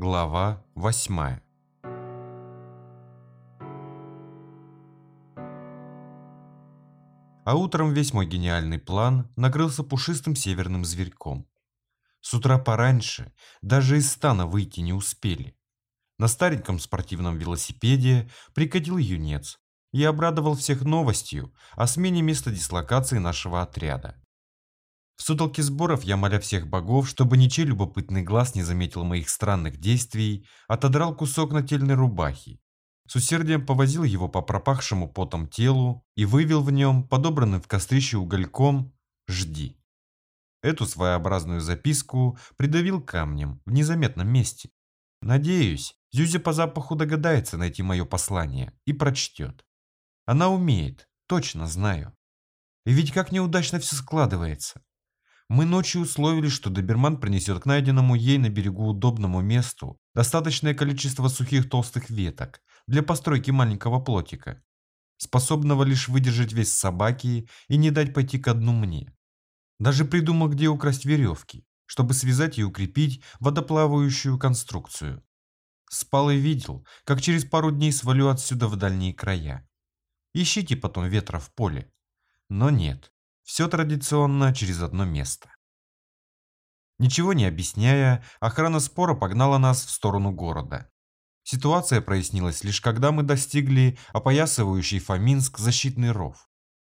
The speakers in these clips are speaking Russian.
Глава восьмая А утром весь мой гениальный план накрылся пушистым северным зверьком. С утра пораньше даже из стана выйти не успели. На стареньком спортивном велосипеде прикатил юнец и обрадовал всех новостью о смене места дислокации нашего отряда. В сутолке сборов я, моля всех богов, чтобы ничей любопытный глаз не заметил моих странных действий, отодрал кусок нательной рубахи с усердием повозил его по пропахшему потом телу и вывел в нем, подобранным в кострище угольком, «Жди». Эту своеобразную записку придавил камнем в незаметном месте. Надеюсь, Зюзя по запаху догадается найти мое послание и прочтет. Она умеет, точно знаю. И ведь как неудачно все складывается. Мы ночью условились, что доберман принесет к найденному ей на берегу удобному месту достаточное количество сухих толстых веток для постройки маленького плотика, способного лишь выдержать вес собаки и не дать пойти ко дну мне. Даже придумал, где украсть веревки, чтобы связать и укрепить водоплавающую конструкцию. Спал и видел, как через пару дней свалю отсюда в дальние края. Ищите потом ветра в поле. Но нет, все традиционно через одно место. Ничего не объясняя, охрана спора погнала нас в сторону города. Ситуация прояснилась лишь когда мы достигли опоясывающий Фоминск защитный ров.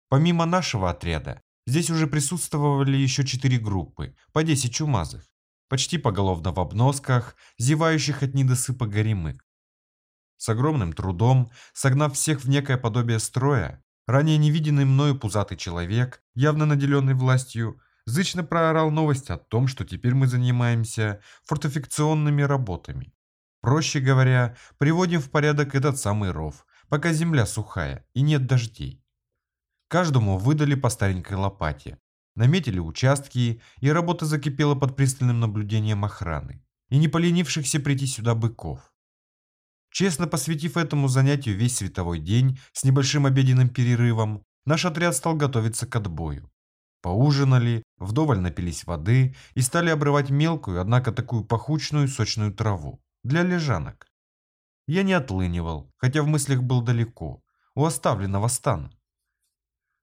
Помимо нашего отряда, здесь уже присутствовали еще четыре группы, по 10 чумазых, почти поголовно в обносках, зевающих от недосыпа горемык. С огромным трудом, согнав всех в некое подобие строя, Ранее невиденный мною пузатый человек, явно наделенный властью, зычно проорал новость о том, что теперь мы занимаемся фортификационными работами. Проще говоря, приводим в порядок этот самый ров, пока земля сухая и нет дождей. Каждому выдали по старенькой лопате, наметили участки, и работа закипела под пристальным наблюдением охраны и не поленившихся прийти сюда быков. Честно посвятив этому занятию весь световой день с небольшим обеденным перерывом, наш отряд стал готовиться к отбою. Поужинали, вдоволь напились воды и стали обрывать мелкую, однако такую пахучную сочную траву для лежанок. Я не отлынивал, хотя в мыслях был далеко, у оставленного стана.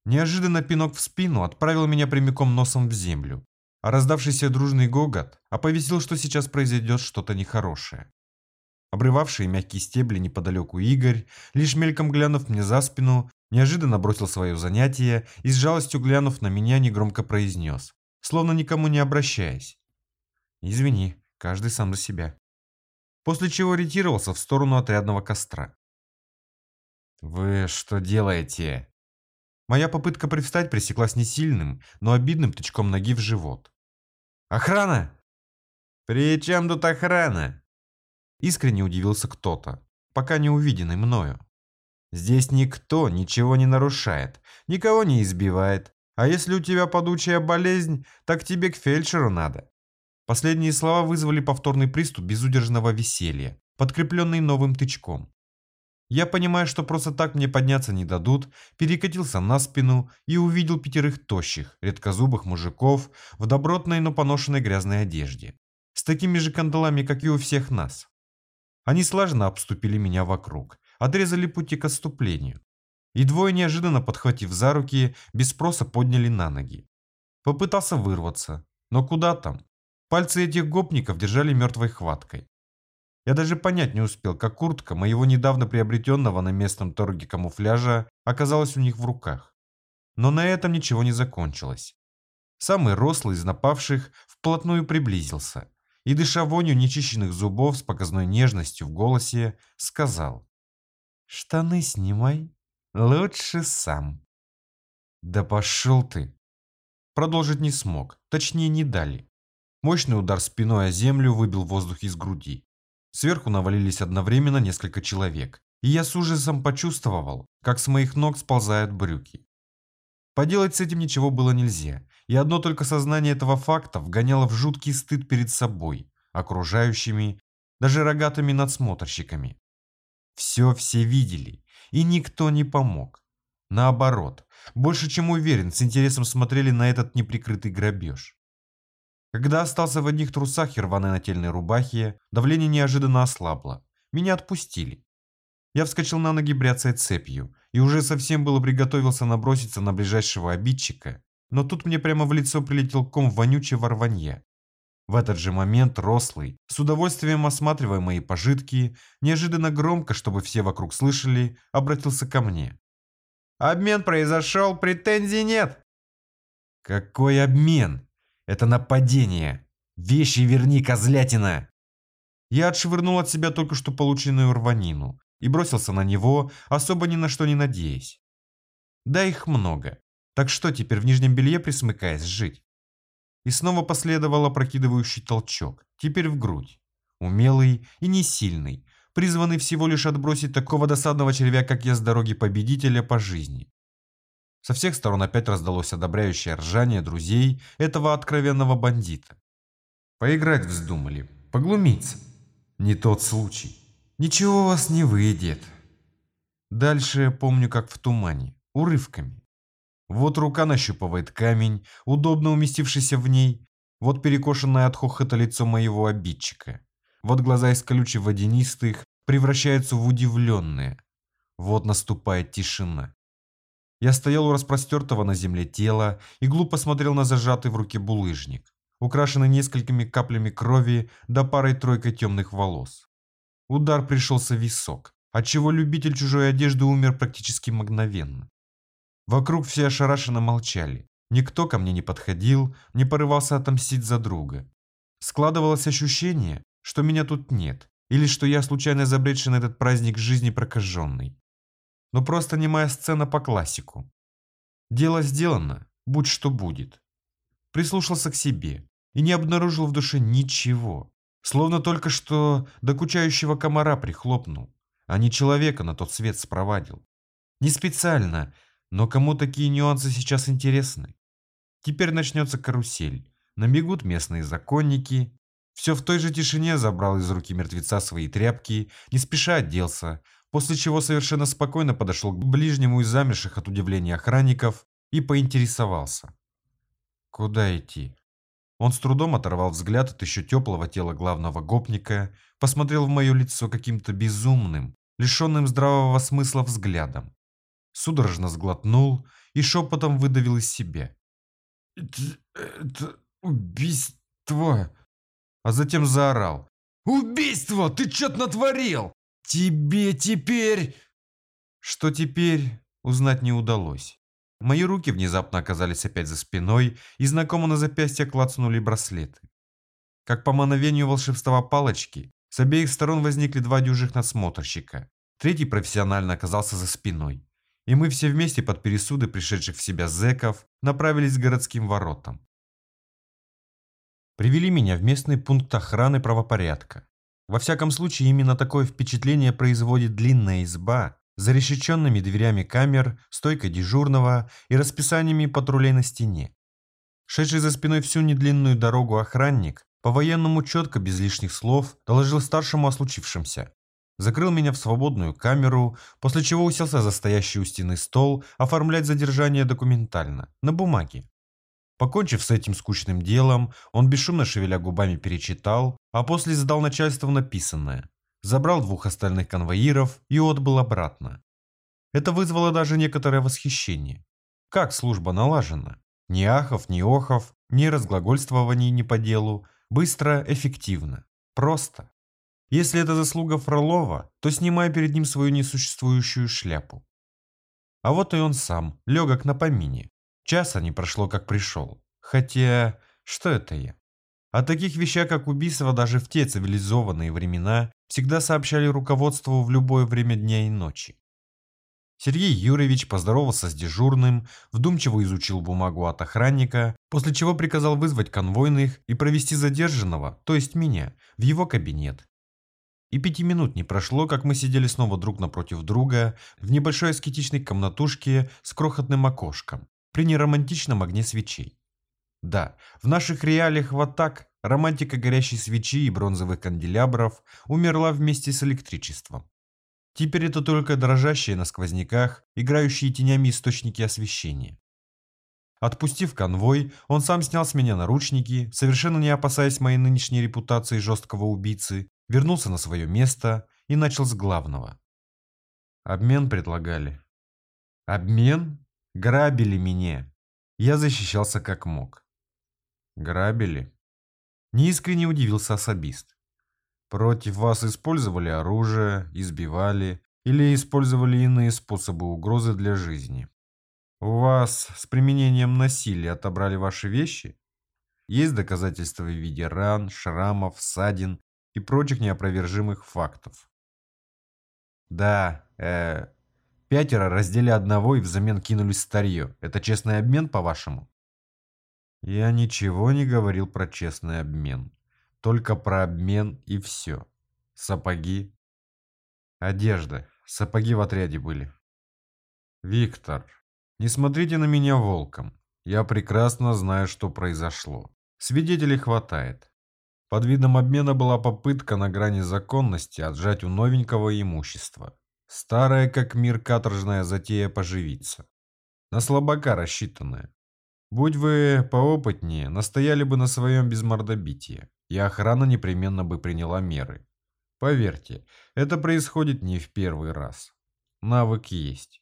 Неожиданно пинок в спину отправил меня прямиком носом в землю, а раздавшийся дружный гогот оповестил, что сейчас произойдет что-то нехорошее. Обрывавший мягкие стебли неподалеку Игорь, лишь мельком глянув мне за спину, неожиданно бросил свое занятие и с жалостью глянув на меня негромко произнес, словно никому не обращаясь. «Извини, каждый сам за себя». После чего ретировался в сторону отрядного костра. «Вы что делаете?» Моя попытка привстать пресеклась не сильным, но обидным тычком ноги в живот. «Охрана!» «При чем тут охрана?» Искренне удивился кто-то, пока не увиденный мною. Здесь никто ничего не нарушает, никого не избивает. А если у тебя подучая болезнь, так тебе к фельдшеру надо. Последние слова вызвали повторный приступ безудержного веселья, подкрепленный новым тычком. Я, понимая, что просто так мне подняться не дадут, перекатился на спину и увидел пятерых тощих, редкозубых мужиков в добротной, но поношенной грязной одежде. С такими же кандалами, как и у всех нас. Они слаженно обступили меня вокруг, отрезали пути к отступлению. И двое, неожиданно подхватив за руки, без спроса подняли на ноги. Попытался вырваться, но куда там? Пальцы этих гопников держали мертвой хваткой. Я даже понять не успел, как куртка моего недавно приобретенного на местном торге камуфляжа оказалась у них в руках. Но на этом ничего не закончилось. Самый рослый из напавших вплотную приблизился и, дыша вонью нечищенных зубов с показной нежностью в голосе, сказал «Штаны снимай, лучше сам». «Да пошел ты!» Продолжить не смог, точнее не дали. Мощный удар спиной о землю выбил воздух из груди. Сверху навалились одновременно несколько человек, и я с ужасом почувствовал, как с моих ног сползают брюки. Поделать с этим ничего было нельзя, и одно только сознание этого факта вгоняло в жуткий стыд перед собой, окружающими, даже рогатыми надсмотрщиками. Все все видели, и никто не помог. Наоборот, больше чем уверен, с интересом смотрели на этот неприкрытый грабеж. Когда остался в одних трусах и рваной нательной рубахе, давление неожиданно ослабло. Меня отпустили. Я вскочил на ноги, бряцая цепью, и уже совсем было приготовился наброситься на ближайшего обидчика, но тут мне прямо в лицо прилетел ком вонючего рванья. В этот же момент рослый, с удовольствием осматривая мои пожитки, неожиданно громко, чтобы все вокруг слышали, обратился ко мне. «Обмен произошел, претензий нет!» «Какой обмен? Это нападение! Вещи верни, козлятина!» Я отшвырнул от себя только что полученную рванину и бросился на него, особо ни на что не надеясь. Да их много. Так что теперь в нижнем белье присмыкаясь жить? И снова последовал опрокидывающий толчок, теперь в грудь. Умелый и не сильный, призванный всего лишь отбросить такого досадного червя, как я с дороги победителя по жизни. Со всех сторон опять раздалось одобряющее ржание друзей этого откровенного бандита. Поиграть вздумали, поглумиться. Не тот случай. Ничего у вас не выйдет. Дальше помню, как в тумане, урывками. Вот рука нащупывает камень, удобно уместившийся в ней. Вот перекошенное от хохота лицо моего обидчика. Вот глаза из колючей водянистых превращаются в удивленные. Вот наступает тишина. Я стоял у распростертого на земле тела и глупо смотрел на зажатый в руке булыжник, украшенный несколькими каплями крови да парой-тройкой темных волос. Удар пришелся в висок, отчего любитель чужой одежды умер практически мгновенно. Вокруг все ошарашенно молчали. Никто ко мне не подходил, не порывался отомстить за друга. Складывалось ощущение, что меня тут нет, или что я случайно забредший на этот праздник жизни прокаженный. Но просто немая сцена по классику. Дело сделано, будь что будет. Прислушался к себе и не обнаружил в душе ничего. Словно только что докучающего комара прихлопнул, а не человека на тот свет спровадил. Не специально, но кому такие нюансы сейчас интересны? Теперь начнется карусель. Набегут местные законники. Все в той же тишине забрал из руки мертвеца свои тряпки, не спеша оделся, после чего совершенно спокойно подошел к ближнему из замерших от удивления охранников и поинтересовался. Куда идти? Он с трудом оторвал взгляд от еще теплого тела главного гопника, посмотрел в мое лицо каким-то безумным, лишенным здравого смысла взглядом. Судорожно сглотнул и шепотом выдавил из себя. «Это, это убийство!» А затем заорал. «Убийство! Ты что-то натворил! Тебе теперь...» Что теперь, узнать не удалось. Мои руки внезапно оказались опять за спиной, и знакомо на запястье клацнули браслеты. Как по мановению волшебства палочки, с обеих сторон возникли два дюжих надсмотрщика. Третий профессионально оказался за спиной. И мы все вместе под пересуды пришедших в себя зэков направились к городским воротам. Привели меня в местный пункт охраны правопорядка. Во всяком случае, именно такое впечатление производит длинная изба, зарешеченными дверями камер, стойкой дежурного и расписаниями патрулей на стене. Шедший за спиной всю недлинную дорогу охранник, по-военному четко, без лишних слов, доложил старшему о случившемся. Закрыл меня в свободную камеру, после чего уселся за стоящий у стены стол оформлять задержание документально, на бумаге. Покончив с этим скучным делом, он бесшумно шевеля губами перечитал, а после сдал начальству написанное забрал двух остальных конвоиров и отбыл обратно. Это вызвало даже некоторое восхищение. Как служба налажена? Ни ахов, ни охов, ни разглагольствований ни по делу. Быстро, эффективно. Просто. Если это заслуга Фролова, то снимай перед ним свою несуществующую шляпу. А вот и он сам, легок на помине. Часа не прошло, как пришел. Хотя, что это я? О таких вещах, как убийство, даже в те цивилизованные времена всегда сообщали руководству в любое время дня и ночи. Сергей Юрьевич поздоровался с дежурным, вдумчиво изучил бумагу от охранника, после чего приказал вызвать конвойных и провести задержанного, то есть меня, в его кабинет. И пяти минут не прошло, как мы сидели снова друг напротив друга в небольшой аскетичной комнатушке с крохотным окошком при неромантичном огне свечей. Да, в наших реалиях вот так романтика горящей свечи и бронзовых канделябров умерла вместе с электричеством. Теперь это только дрожащие на сквозняках, играющие тенями источники освещения. Отпустив конвой, он сам снял с меня наручники, совершенно не опасаясь моей нынешней репутации жесткого убийцы, вернулся на свое место и начал с главного. Обмен предлагали. Обмен? Грабили меня. Я защищался как мог. Грабили? Неискренне удивился особист. Против вас использовали оружие, избивали или использовали иные способы угрозы для жизни. У вас с применением насилия отобрали ваши вещи? Есть доказательства в виде ран, шрамов, ссадин и прочих неопровержимых фактов. Да, э, пятеро раздели одного и взамен кинулись старье. Это честный обмен, по-вашему? Я ничего не говорил про честный обмен. Только про обмен и все. Сапоги. Одежда. Сапоги в отряде были. Виктор, не смотрите на меня волком. Я прекрасно знаю, что произошло. Свидетелей хватает. Под видом обмена была попытка на грани законности отжать у новенького имущества. Старая как мир каторжная затея поживиться. На слабака рассчитанная. Будь вы поопытнее, настояли бы на своем безмордобитии, и охрана непременно бы приняла меры. Поверьте, это происходит не в первый раз. Навык есть.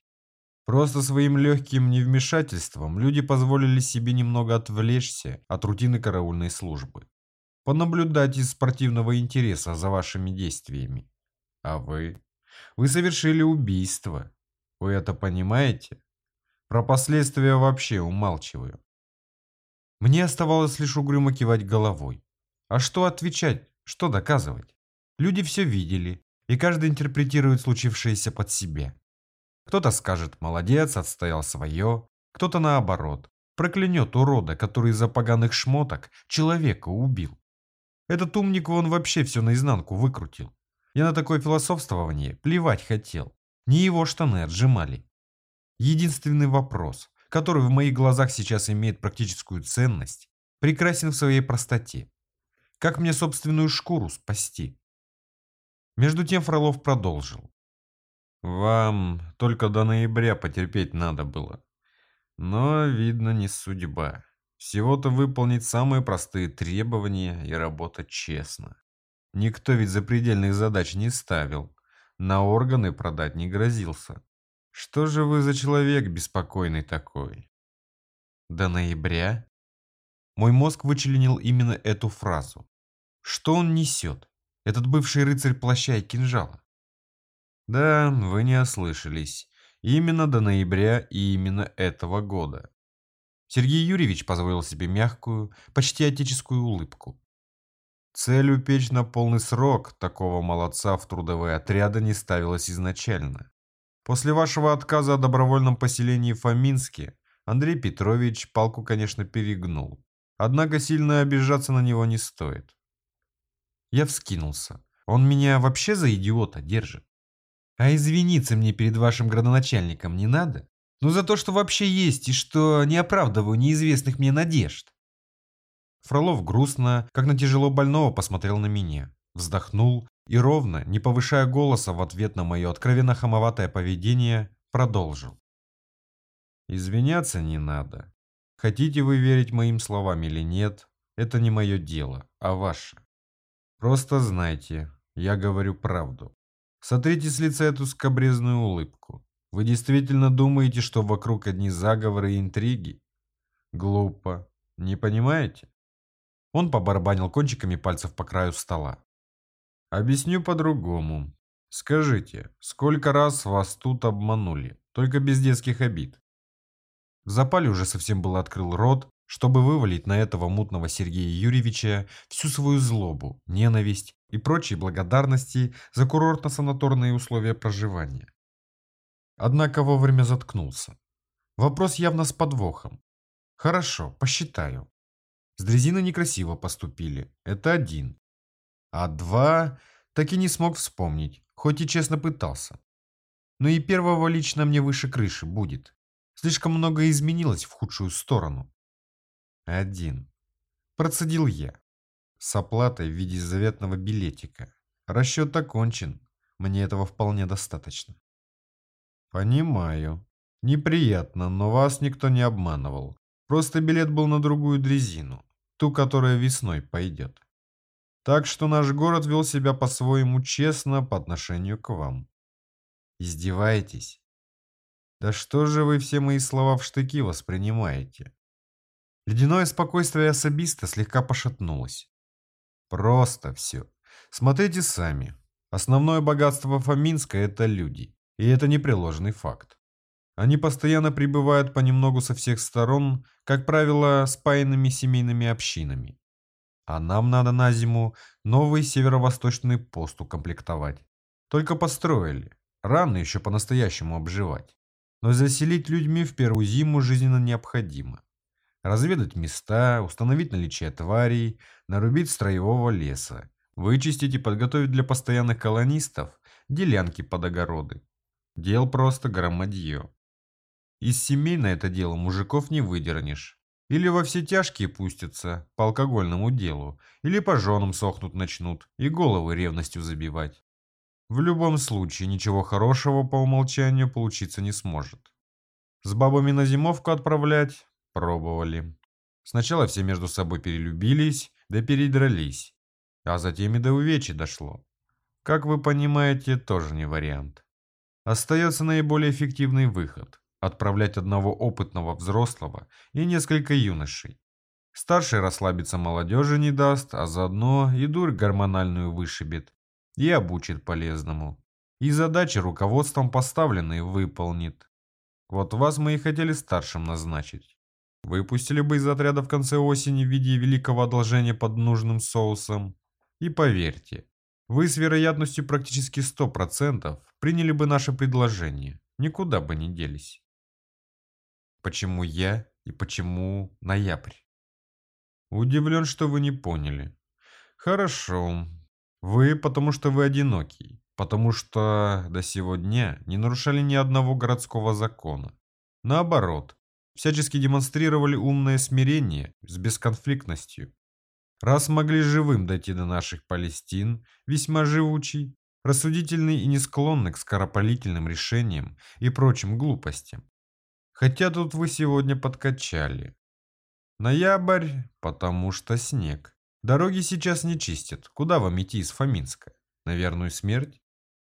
Просто своим легким невмешательством люди позволили себе немного отвлечься от рутины караульной службы понаблюдать из спортивного интереса за вашими действиями. А вы? Вы совершили убийство. Вы это понимаете? Про последствия вообще умалчиваю. Мне оставалось лишь угрюмо кивать головой. А что отвечать? Что доказывать? Люди все видели, и каждый интерпретирует случившееся под себя. Кто-то скажет «молодец, отстоял свое», кто-то наоборот, проклянет урода, который из-за поганых шмоток человека убил. Этот умник вон вообще все наизнанку выкрутил. Я на такое философствование плевать хотел. Не его штаны отжимали. Единственный вопрос, который в моих глазах сейчас имеет практическую ценность, прекрасен в своей простоте. Как мне собственную шкуру спасти? Между тем Фролов продолжил. Вам только до ноября потерпеть надо было. Но, видно, не судьба. Всего-то выполнить самые простые требования и работать честно. Никто ведь запредельных задач не ставил. На органы продать не грозился. Что же вы за человек беспокойный такой? До ноября? Мой мозг вычленил именно эту фразу. Что он несет? Этот бывший рыцарь плаща и кинжала? Да, вы не ослышались. Именно до ноября и именно этого года. Сергей Юрьевич позволил себе мягкую, почти отеческую улыбку. Цель упечь на полный срок такого молодца в трудовые отряды не ставилась изначально. После вашего отказа о добровольном поселении в Фоминске Андрей Петрович палку, конечно, перегнул. Однако сильно обижаться на него не стоит. Я вскинулся. Он меня вообще за идиота держит. А извиниться мне перед вашим градоначальником не надо? Ну за то, что вообще есть и что не оправдываю неизвестных мне надежд. Фролов грустно, как на тяжело больного, посмотрел на меня, вздохнул и ровно, не повышая голоса в ответ на мое откровенно хамоватое поведение, продолжил. Извиняться не надо. Хотите вы верить моим словам или нет, это не мое дело, а ваше. Просто знайте, я говорю правду. Сотрите с лица эту скобрезную улыбку. Вы действительно думаете, что вокруг одни заговоры и интриги? Глупо. Не понимаете? Он побарабанил кончиками пальцев по краю стола. Объясню по-другому. Скажите, сколько раз вас тут обманули, только без детских обид? В запале уже совсем был открыл рот, чтобы вывалить на этого мутного Сергея Юрьевича всю свою злобу, ненависть и прочие благодарности за курортно-санаторные условия проживания. Однако вовремя заткнулся. Вопрос явно с подвохом. Хорошо, посчитаю. С дрезиной некрасиво поступили. Это один. А два так и не смог вспомнить, хоть и честно пытался. Но и первого лично мне выше крыши будет. Слишком многое изменилось в худшую сторону. Один. Процедил я. С оплатой в виде заветного билетика. Расчет окончен. Мне этого вполне достаточно. Понимаю. Неприятно, но вас никто не обманывал. Просто билет был на другую дрезину, ту, которая весной пойдет. Так что наш город вел себя по-своему честно по отношению к вам. Издеваетесь? Да что же вы все мои слова в штыки воспринимаете? Ледяное спокойствие особиста слегка пошатнулось. Просто все. Смотрите сами. Основное богатство Фоминска – это люди. И это непреложный факт. Они постоянно прибывают понемногу со всех сторон, как правило, спаянными семейными общинами. А нам надо на зиму новый северо-восточный пост укомплектовать. Только построили. Рано еще по-настоящему обживать. Но заселить людьми в первую зиму жизненно необходимо. Разведать места, установить наличие тварей, нарубить строевого леса, вычистить и подготовить для постоянных колонистов делянки под огороды. Дел просто громадье. Из семей на это дело мужиков не выдернешь. Или во все тяжкие пустятся по алкогольному делу, или по женам сохнуть начнут и головы ревностью забивать. В любом случае, ничего хорошего по умолчанию получиться не сможет. С бабами на зимовку отправлять пробовали. Сначала все между собой перелюбились, да передрались, а затем и до увечья дошло. Как вы понимаете, тоже не вариант. Остается наиболее эффективный выход – отправлять одного опытного взрослого и несколько юношей. Старший расслабиться молодежи не даст, а заодно и дурь гормональную вышибет и обучит полезному. И задачи руководством поставленные выполнит. Вот вас мы и хотели старшим назначить. Выпустили бы из отряда в конце осени в виде великого одолжения под нужным соусом. И поверьте, вы с вероятностью практически 100% приняли бы наше предложение, никуда бы не делись. Почему я и почему ноябрь? Удивлен, что вы не поняли. Хорошо. Вы, потому что вы одинокий, потому что до сего дня не нарушали ни одного городского закона. Наоборот, всячески демонстрировали умное смирение с бесконфликтностью. Раз могли живым дойти до наших Палестин, весьма живучий, рассудительный и не склонный к скоропалительным решениям и прочим глупостям. Хотя тут вы сегодня подкачали. Ноябрь, потому что снег. Дороги сейчас не чистят. Куда вам идти из Фоминска? На верную смерть?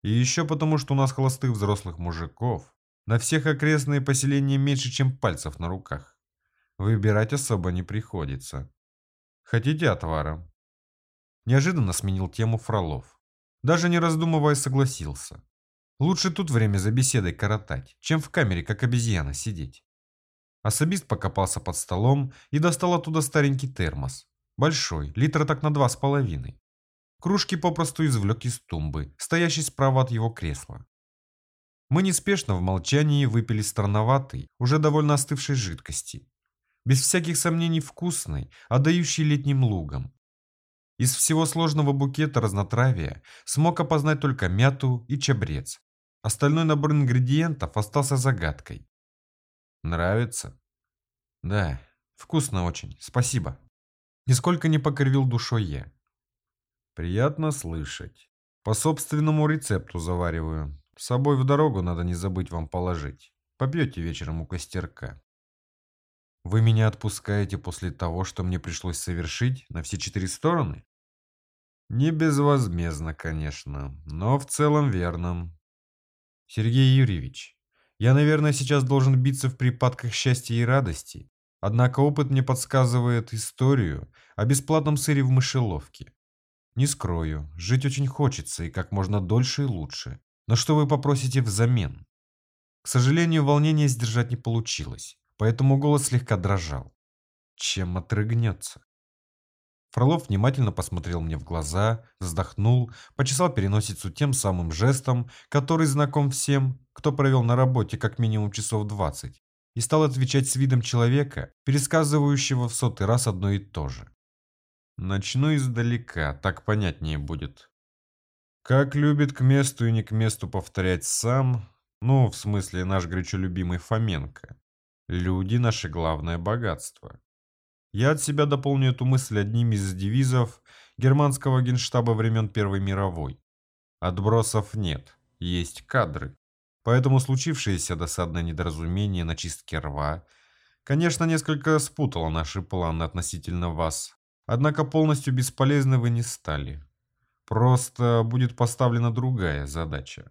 И еще потому, что у нас холостых взрослых мужиков. На всех окрестные поселения меньше, чем пальцев на руках. Выбирать особо не приходится. Хотите отвара?» Неожиданно сменил тему Фролов. Даже не раздумывая согласился. Лучше тут время за беседой коротать, чем в камере, как обезьяна, сидеть. Особист покопался под столом и достал оттуда старенький термос. Большой, литра так на два с половиной. Кружки попросту извлек из тумбы, стоящей справа от его кресла. Мы неспешно в молчании выпили странноватой, уже довольно остывшей жидкости, без всяких сомнений вкусной, отдающей летним лугом. Из всего сложного букета разнотравия смог опознать только мяту и чабрец. Остальной набор ингредиентов остался загадкой. Нравится? Да, вкусно очень, спасибо. Нисколько не покривил душой я. Приятно слышать. По собственному рецепту завариваю. С собой в дорогу надо не забыть вам положить. Попьете вечером у костерка. Вы меня отпускаете после того, что мне пришлось совершить на все четыре стороны? Не безвозмездно, конечно, но в целом верно. Сергей Юрьевич, я, наверное, сейчас должен биться в припадках счастья и радости, однако опыт мне подсказывает историю о бесплатном сыре в мышеловке. Не скрою, жить очень хочется и как можно дольше и лучше. Но что вы попросите взамен? К сожалению, волнение сдержать не получилось поэтому голос слегка дрожал. Чем отрыгнется? Фролов внимательно посмотрел мне в глаза, вздохнул, почесал переносицу тем самым жестом, который знаком всем, кто провел на работе как минимум часов двадцать, и стал отвечать с видом человека, пересказывающего в сотый раз одно и то же. Начну издалека, так понятнее будет. Как любит к месту и не к месту повторять сам, ну, в смысле наш горячо любимый Фоменко, Люди – наше главное богатство. Я от себя дополню эту мысль одним из девизов германского генштаба времен Первой мировой. Отбросов нет, есть кадры. Поэтому случившееся досадное недоразумение на чистке рва Конечно, несколько спутала наши планы относительно вас. Однако полностью бесполезны вы не стали. Просто будет поставлена другая задача.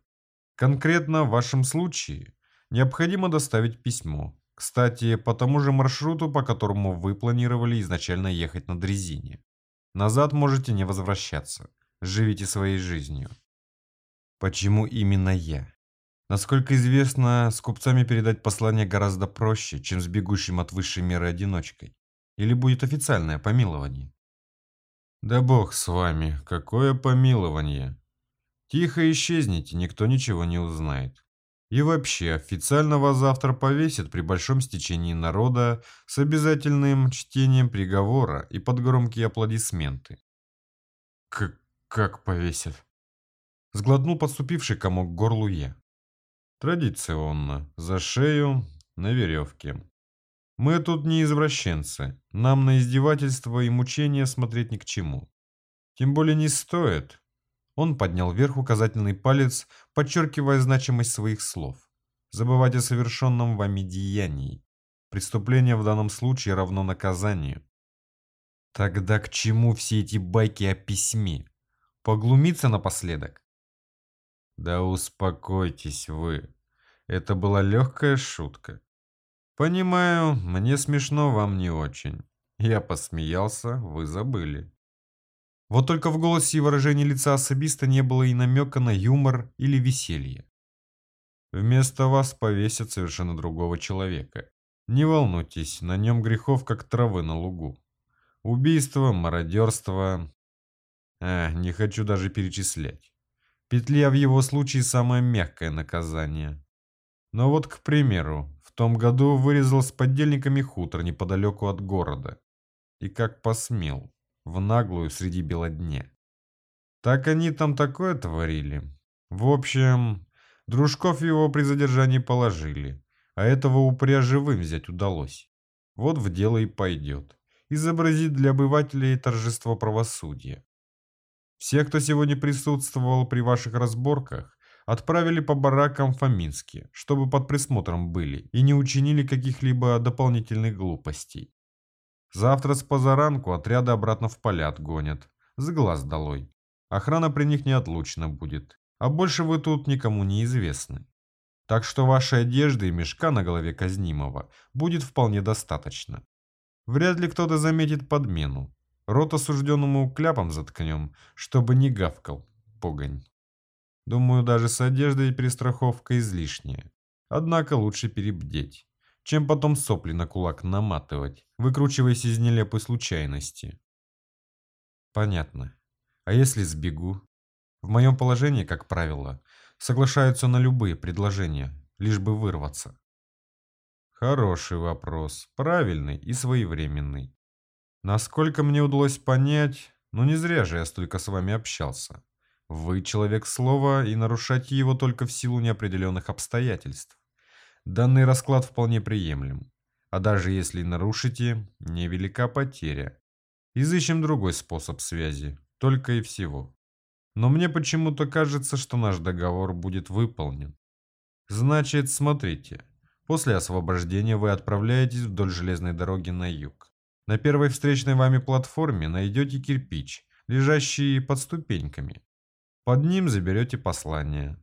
Конкретно в вашем случае необходимо доставить письмо. Кстати, по тому же маршруту, по которому вы планировали изначально ехать на дрезине. Назад можете не возвращаться. Живите своей жизнью. Почему именно я? Насколько известно, с купцами передать послание гораздо проще, чем с бегущим от высшей меры одиночкой. Или будет официальное помилование? Да бог с вами, какое помилование. Тихо исчезните, никто ничего не узнает. И вообще, официально вас завтра повесят при большом стечении народа с обязательным чтением приговора и под громкие аплодисменты. К как повесят? Сглотнул подступивший комок к горлу я. Традиционно, за шею, на веревке. Мы тут не извращенцы, нам на издевательство и мучения смотреть ни к чему. Тем более не стоит. Он поднял вверх указательный палец, подчеркивая значимость своих слов. Забывать о совершенном вами деянии. Преступление в данном случае равно наказанию. Тогда к чему все эти байки о письме? Поглумиться напоследок? Да успокойтесь вы. Это была легкая шутка. Понимаю, мне смешно, вам не очень. Я посмеялся, вы забыли. Вот только в голосе и выражении лица особиста не было и намека на юмор или веселье. Вместо вас повесят совершенно другого человека. Не волнуйтесь, на нем грехов как травы на лугу. Убийство, мародерство... А, не хочу даже перечислять. Петля в его случае самое мягкое наказание. Но вот, к примеру, в том году вырезал с подельниками хутор неподалеку от города. И как посмел, в наглую среди бела дня. Так они там такое творили. В общем, дружков его при задержании положили, а этого упря живым взять удалось. Вот в дело и пойдет. Изобразить для обывателей торжество правосудия. Все, кто сегодня присутствовал при ваших разборках, отправили по баракам в Фоминске, чтобы под присмотром были и не учинили каких-либо дополнительных глупостей. Завтра с позаранку отряды обратно в поля отгонят. С глаз долой. Охрана при них неотлучно будет. А больше вы тут никому не известны. Так что вашей одежды и мешка на голове казнимого будет вполне достаточно. Вряд ли кто-то заметит подмену. Рот осужденному кляпом заткнем, чтобы не гавкал, погонь. Думаю, даже с одеждой перестраховка излишняя. Однако лучше перебдеть, чем потом сопли на кулак наматывать, выкручиваясь из нелепой случайности. Понятно. А если сбегу? В моем положении, как правило, соглашаются на любые предложения, лишь бы вырваться. Хороший вопрос, правильный и своевременный. Насколько мне удалось понять, ну не зря же я столько с вами общался. Вы человек слова, и нарушать его только в силу неопределенных обстоятельств. Данный расклад вполне приемлем. А даже если нарушите, невелика потеря. Изыщем другой способ связи, только и всего. Но мне почему-то кажется, что наш договор будет выполнен. Значит, смотрите. После освобождения вы отправляетесь вдоль железной дороги на юг. На первой встречной вами платформе найдете кирпич, лежащий под ступеньками. Под ним заберете послание.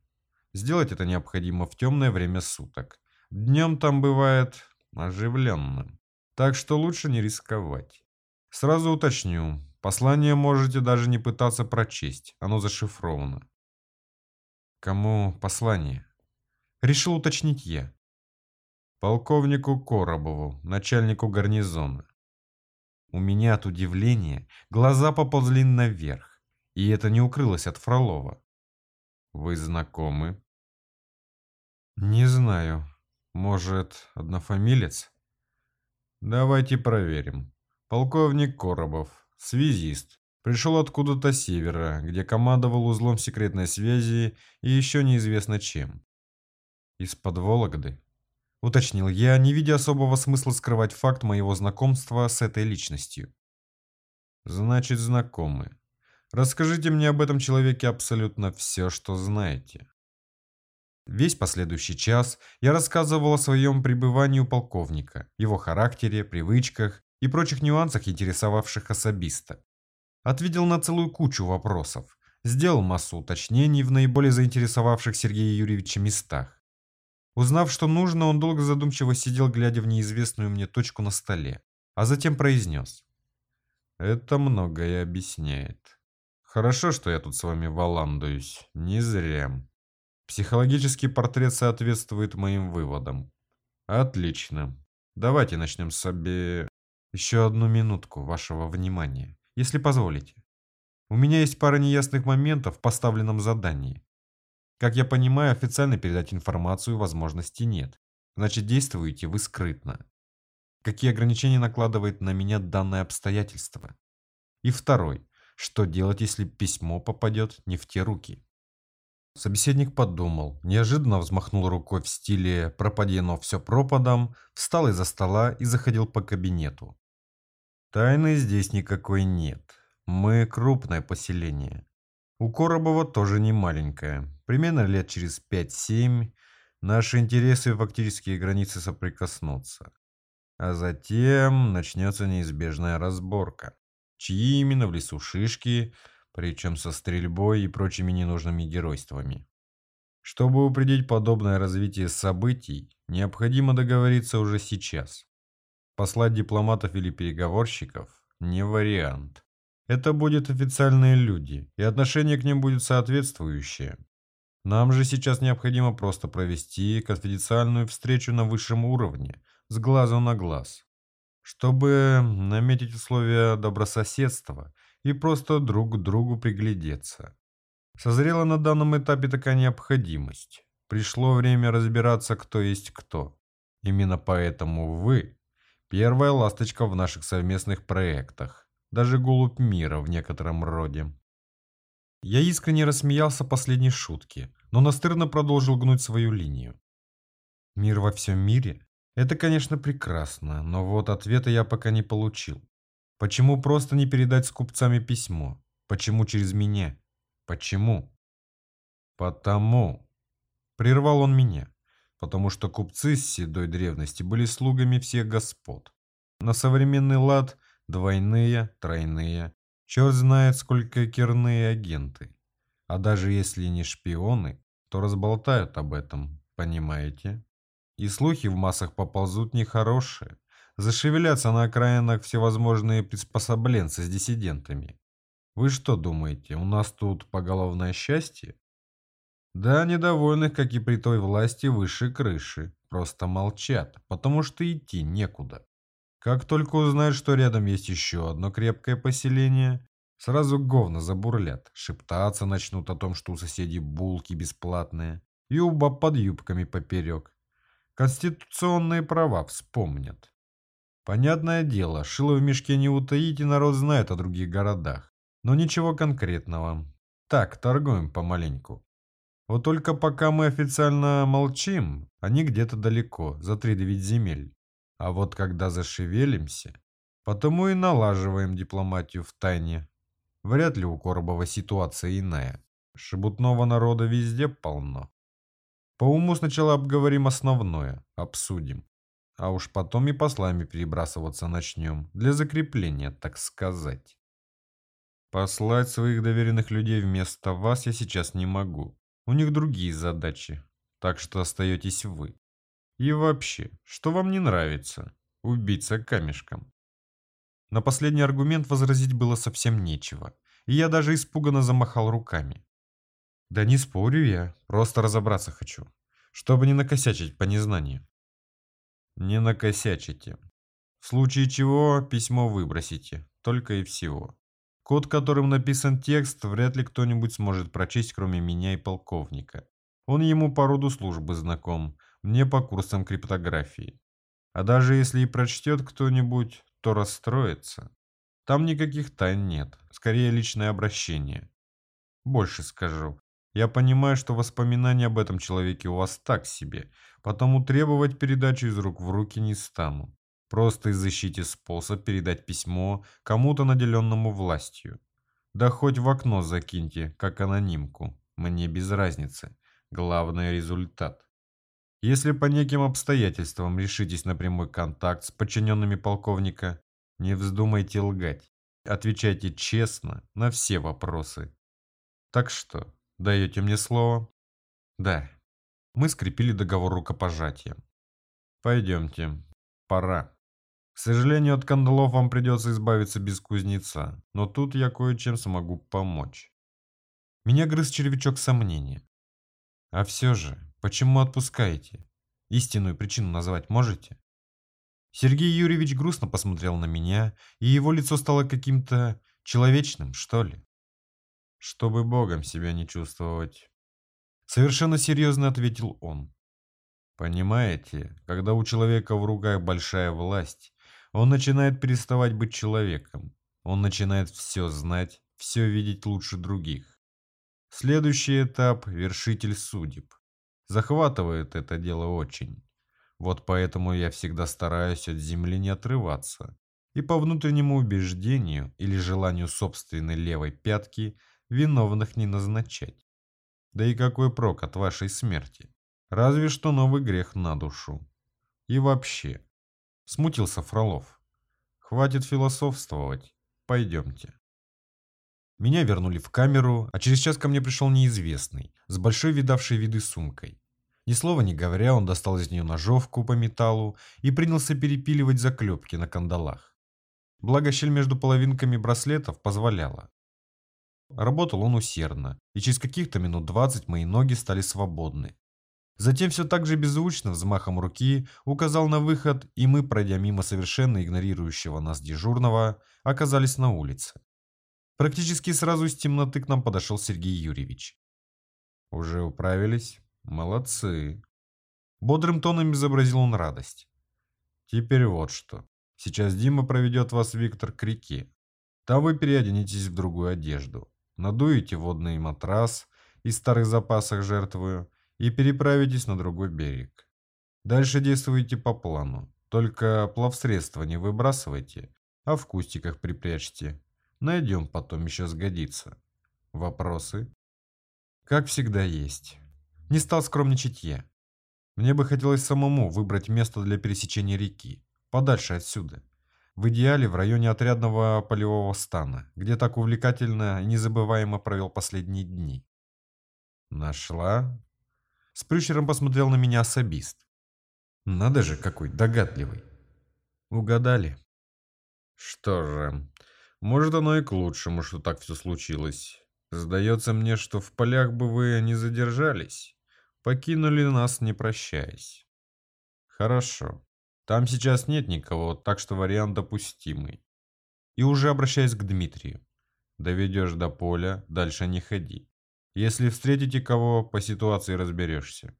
Сделать это необходимо в темное время суток. Днем там бывает оживленно. Так что лучше не рисковать. Сразу уточню. Послание можете даже не пытаться прочесть. Оно зашифровано. Кому послание? Решил уточнить я. Полковнику Коробову, начальнику гарнизона. У меня от удивления глаза поползли наверх, и это не укрылось от Фролова. «Вы знакомы?» «Не знаю. Может, однофамилец?» «Давайте проверим. Полковник Коробов, связист, пришел откуда-то с севера, где командовал узлом секретной связи и еще неизвестно чем. Из-под Вологды?» уточнил я, не видя особого смысла скрывать факт моего знакомства с этой личностью. Значит, знакомы. Расскажите мне об этом человеке абсолютно все, что знаете. Весь последующий час я рассказывал о своем пребывании у полковника, его характере, привычках и прочих нюансах, интересовавших особиста. Ответил на целую кучу вопросов, сделал массу уточнений в наиболее заинтересовавших Сергея Юрьевича местах. Узнав, что нужно, он долго задумчиво сидел, глядя в неизвестную мне точку на столе, а затем произнес. «Это многое объясняет. Хорошо, что я тут с вами валандуюсь. Не зря. Психологический портрет соответствует моим выводам. Отлично. Давайте начнем с оби... Еще одну минутку вашего внимания, если позволите. У меня есть пара неясных моментов в поставленном задании. Как я понимаю, официально передать информацию возможности нет. Значит, действуете вы скрытно. Какие ограничения накладывает на меня данное обстоятельство? И второй. Что делать, если письмо попадет не в те руки? Собеседник подумал, неожиданно взмахнул рукой в стиле «пропади, но все пропадом», встал из-за стола и заходил по кабинету. Тайны здесь никакой нет. Мы крупное поселение. У Коробова тоже не маленькое. Примерно лет через 5-7 наши интересы и фактические границы соприкоснутся. А затем начнется неизбежная разборка. Чьи именно в лесу шишки – причем со стрельбой и прочими ненужными геройствами. Чтобы упредить подобное развитие событий, необходимо договориться уже сейчас. Послать дипломатов или переговорщиков – не вариант. Это будут официальные люди, и отношение к ним будет соответствующее. Нам же сейчас необходимо просто провести конфиденциальную встречу на высшем уровне, с глазу на глаз, чтобы наметить условия добрососедства и просто друг к другу приглядеться. Созрела на данном этапе такая необходимость. Пришло время разбираться, кто есть кто. Именно поэтому вы – первая ласточка в наших совместных проектах. Даже голубь мира в некотором роде. Я искренне рассмеялся последней шутке, но настырно продолжил гнуть свою линию. Мир во всем мире? Это, конечно, прекрасно, но вот ответа я пока не получил. Почему просто не передать с купцами письмо? Почему через меня? Почему? Потому. Прервал он меня. Потому что купцы с седой древности были слугами всех господ. На современный лад двойные, тройные. Черт знает, сколько керные агенты. А даже если не шпионы, то разболтают об этом, понимаете? И слухи в массах поползут нехорошие зашевелятся на окраинах всевозможные приспособленцы с диссидентами. Вы что думаете, у нас тут поголовное счастье? Да, недовольных, как и при той власти, выше крыши. Просто молчат, потому что идти некуда. Как только узнают, что рядом есть еще одно крепкое поселение, сразу говно забурлят, шептаться начнут о том, что у соседей булки бесплатные, и у баб под юбками поперек. Конституционные права вспомнят. Понятное дело, шило в мешке не утаить, и народ знает о других городах. Но ничего конкретного. Так, торгуем помаленьку. Вот только пока мы официально молчим, они где-то далеко, за три-девять земель. А вот когда зашевелимся, потому и налаживаем дипломатию в тайне. Вряд ли у Коробова ситуация иная. Шебутного народа везде полно. По уму сначала обговорим основное, обсудим. А уж потом и послами перебрасываться начнем, для закрепления, так сказать. Послать своих доверенных людей вместо вас я сейчас не могу. У них другие задачи, так что остаетесь вы. И вообще, что вам не нравится? Убийца камешком. На последний аргумент возразить было совсем нечего, и я даже испуганно замахал руками. Да не спорю я, просто разобраться хочу, чтобы не накосячить по незнанию. Не накосячите. В случае чего письмо выбросите, только и всего. Код, которым написан текст, вряд ли кто-нибудь сможет прочесть, кроме меня и полковника. Он ему по роду службы знаком, мне по курсам криптографии. А даже если и прочтет кто-нибудь, то расстроится. Там никаких тайн нет, скорее личное обращение. Больше скажу, я понимаю, что воспоминания об этом человеке у вас так себе, потому требовать передачу из рук в руки не стану. Просто изыщите способ передать письмо кому-то наделенному властью. Да хоть в окно закиньте, как анонимку, мне без разницы. Главное – результат. Если по неким обстоятельствам решитесь на прямой контакт с подчиненными полковника, не вздумайте лгать. Отвечайте честно на все вопросы. Так что, даете мне слово? Да. Мы скрепили договор рукопожатием. Пойдемте. Пора. К сожалению, от кандалов вам придется избавиться без кузнеца, но тут я кое-чем смогу помочь. Меня грыз червячок сомнения. А все же, почему отпускаете? Истинную причину назвать можете? Сергей Юрьевич грустно посмотрел на меня, и его лицо стало каким-то человечным, что ли. Чтобы богом себя не чувствовать. Совершенно серьезно ответил он. Понимаете, когда у человека в руках большая власть, он начинает переставать быть человеком. Он начинает все знать, все видеть лучше других. Следующий этап – вершитель судеб. Захватывает это дело очень. Вот поэтому я всегда стараюсь от земли не отрываться. И по внутреннему убеждению или желанию собственной левой пятки виновных не назначать. Да и какой прок от вашей смерти? Разве что новый грех на душу. И вообще. Смутился Фролов. Хватит философствовать. Пойдемте. Меня вернули в камеру, а через час ко мне пришел неизвестный, с большой видавшей виды сумкой. Ни слова не говоря, он достал из нее ножовку по металлу и принялся перепиливать заклепки на кандалах. Благо щель между половинками браслетов позволяла. Работал он усердно, и через каких-то минут двадцать мои ноги стали свободны. Затем все так же беззвучно взмахом руки указал на выход, и мы, пройдя мимо совершенно игнорирующего нас дежурного, оказались на улице. Практически сразу из темноты к нам подошел Сергей Юрьевич. «Уже управились? Молодцы!» Бодрым тоном изобразил он радость. «Теперь вот что. Сейчас Дима проведет вас, Виктор, к реке. Там вы переоденетесь в другую одежду, надуете водный матрас из старых запасах жертвую и переправитесь на другой берег. Дальше действуйте по плану, только плавсредства не выбрасывайте, а в кустиках припрячьте. Найдем, потом еще сгодится. Вопросы? Как всегда есть. Не стал скромничать я. Мне бы хотелось самому выбрать место для пересечения реки, подальше отсюда. В идеале в районе отрядного полевого стана, где так увлекательно и незабываемо провел последние дни. Нашла? С прищером посмотрел на меня особист. Надо же, какой догадливый. Угадали. Что же, может, оно и к лучшему, что так все случилось. Сдается мне, что в полях бы вы не задержались. Покинули нас, не прощаясь. Хорошо. Там сейчас нет никого, так что вариант допустимый. И уже обращаясь к Дмитрию. Доведешь до поля, дальше не ходи. Если встретите кого, по ситуации разберешься.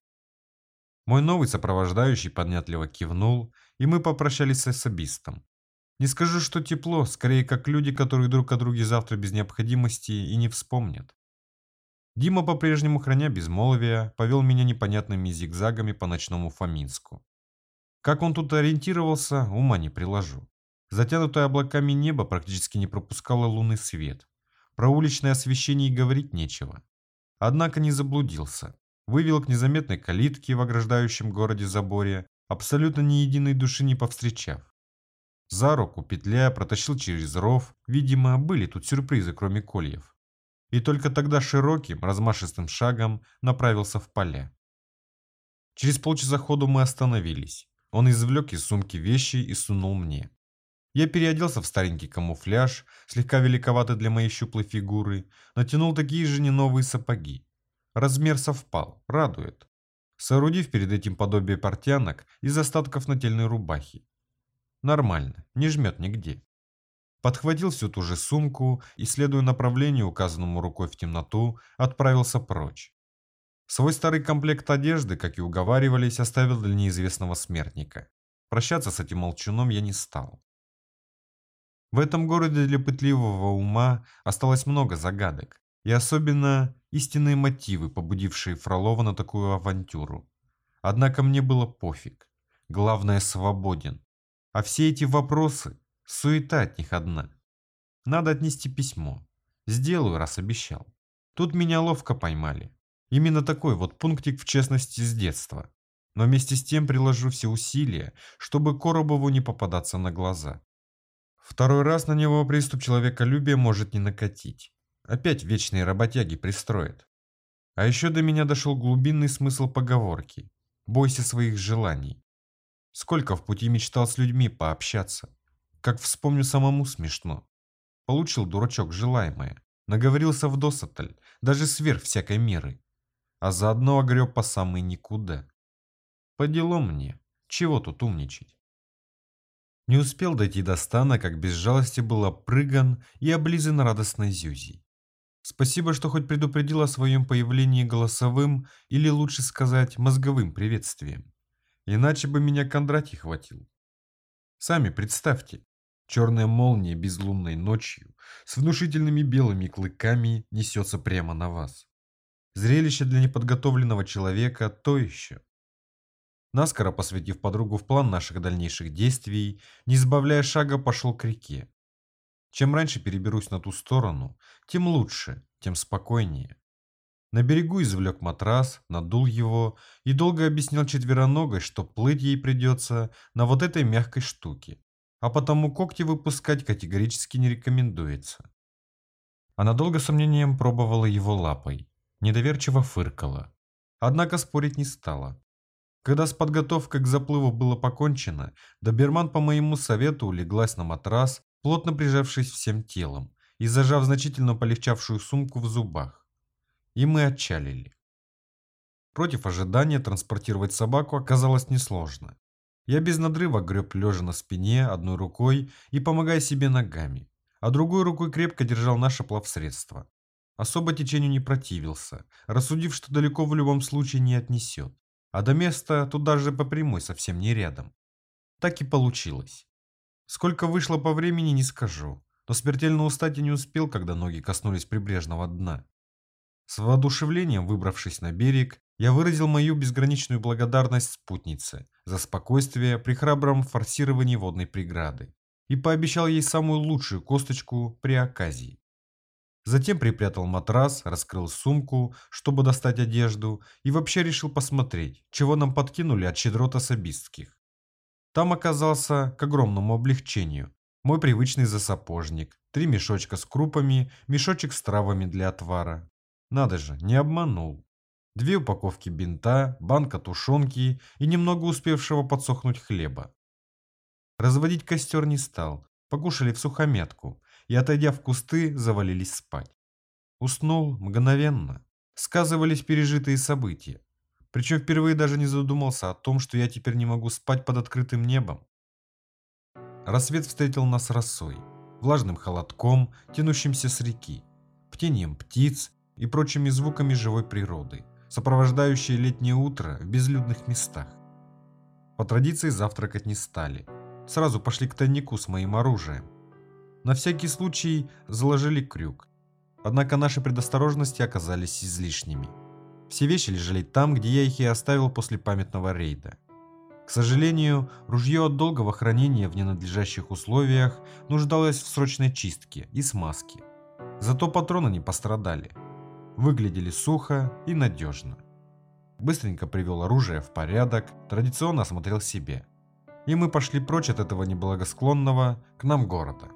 Мой новый сопровождающий поднятливо кивнул, и мы попрощались с особистом. Не скажу, что тепло, скорее как люди, которые друг о друге завтра без необходимости и не вспомнят. Дима, по-прежнему храня безмолвие, повел меня непонятными зигзагами по ночному Фоминску. Как он тут ориентировался, ума не приложу. Затянутое облаками небо практически не пропускало лунный свет. Про уличное освещение и говорить нечего. Однако не заблудился. Вывел к незаметной калитке в ограждающем городе заборе, абсолютно ни единой души не повстречав. За руку, петляя, протащил через ров. Видимо, были тут сюрпризы, кроме кольев. И только тогда широким, размашистым шагом направился в поля. Через полчаса ходу мы остановились. Он извлек из сумки вещи и сунул мне. Я переоделся в старенький камуфляж, слегка великоватый для моей щуплой фигуры, натянул такие же не новые сапоги. Размер совпал, радует. Соорудив перед этим подобие портянок из остатков нательной рубахи, Нормально, не жмет нигде. Подхватил всю ту же сумку и, следуя направлению, указанному рукой в темноту, отправился прочь. Свой старый комплект одежды, как и уговаривались, оставил для неизвестного смертника. Прощаться с этим молчуном я не стал. В этом городе для пытливого ума осталось много загадок, и особенно истинные мотивы, побудившие Фролова на такую авантюру. Однако мне было пофиг. Главное, свободен. А все эти вопросы – суета от них одна. Надо отнести письмо. Сделаю, раз обещал. Тут меня ловко поймали. Именно такой вот пунктик в честности с детства. Но вместе с тем приложу все усилия, чтобы Коробову не попадаться на глаза. Второй раз на него приступ человеколюбия может не накатить. Опять вечные работяги пристроят. А еще до меня дошел глубинный смысл поговорки «Бойся своих желаний». Сколько в пути мечтал с людьми пообщаться. Как вспомню самому смешно. Получил дурачок желаемое. Наговорился в досаталь, даже сверх всякой меры. А заодно огреб по самой никуда. По делу мне. Чего тут умничать? Не успел дойти до стана, как без жалости был опрыган и облизан радостной Зюзей. Спасибо, что хоть предупредил о своем появлении голосовым, или лучше сказать, мозговым приветствием. Иначе бы меня Кондратий хватил. Сами представьте, черная молния безлунной ночью с внушительными белыми клыками несется прямо на вас. Зрелище для неподготовленного человека то еще. Наскоро посвятив подругу в план наших дальнейших действий, не сбавляя шага, пошел к реке. Чем раньше переберусь на ту сторону, тем лучше, тем спокойнее. На берегу извлек матрас, надул его и долго объяснял четвероногой, что плыть ей придется на вот этой мягкой штуке, а потому когти выпускать категорически не рекомендуется. Она долго сомнением пробовала его лапой, недоверчиво фыркала, однако спорить не стала. Когда с подготовкой к заплыву было покончено, доберман по моему совету улеглась на матрас, плотно прижавшись всем телом и зажав значительно полегчавшую сумку в зубах и мы отчалили. Против ожидания транспортировать собаку оказалось несложно. Я без надрыва греб лежа на спине одной рукой и помогая себе ногами, а другой рукой крепко держал наше плавсредство. Особо течению не противился, рассудив, что далеко в любом случае не отнесет, а до места туда же по прямой совсем не рядом. Так и получилось. Сколько вышло по времени, не скажу, но смертельно устать я не успел, когда ноги коснулись прибрежного дна. С воодушевлением выбравшись на берег, я выразил мою безграничную благодарность спутнице за спокойствие при храбром форсировании водной преграды и пообещал ей самую лучшую косточку при оказии. Затем припрятал матрас, раскрыл сумку, чтобы достать одежду, и вообще решил посмотреть, чего нам подкинули от щедрота собистских. Там оказался, к огромному облегчению, мой привычный засапожник, три мешочка с крупами, мешочек с травами для отвара, надо же, не обманул. Две упаковки бинта, банка тушенки и немного успевшего подсохнуть хлеба. Разводить костер не стал, покушали в сухометку и, отойдя в кусты, завалились спать. Уснул мгновенно. Сказывались пережитые события. Причем впервые даже не задумался о том, что я теперь не могу спать под открытым небом. Рассвет встретил нас росой, влажным холодком, тянущимся с реки, птением птиц и прочими звуками живой природы, сопровождающие летнее утро в безлюдных местах. По традиции завтракать не стали. Сразу пошли к тайнику с моим оружием. На всякий случай заложили крюк. Однако наши предосторожности оказались излишними. Все вещи лежали там, где я их и оставил после памятного рейда. К сожалению, ружье от долгого хранения в ненадлежащих условиях нуждалось в срочной чистке и смазке. Зато патроны не пострадали выглядели сухо и надежно. Быстренько привел оружие в порядок, традиционно осмотрел себе. И мы пошли прочь от этого неблагосклонного к нам города.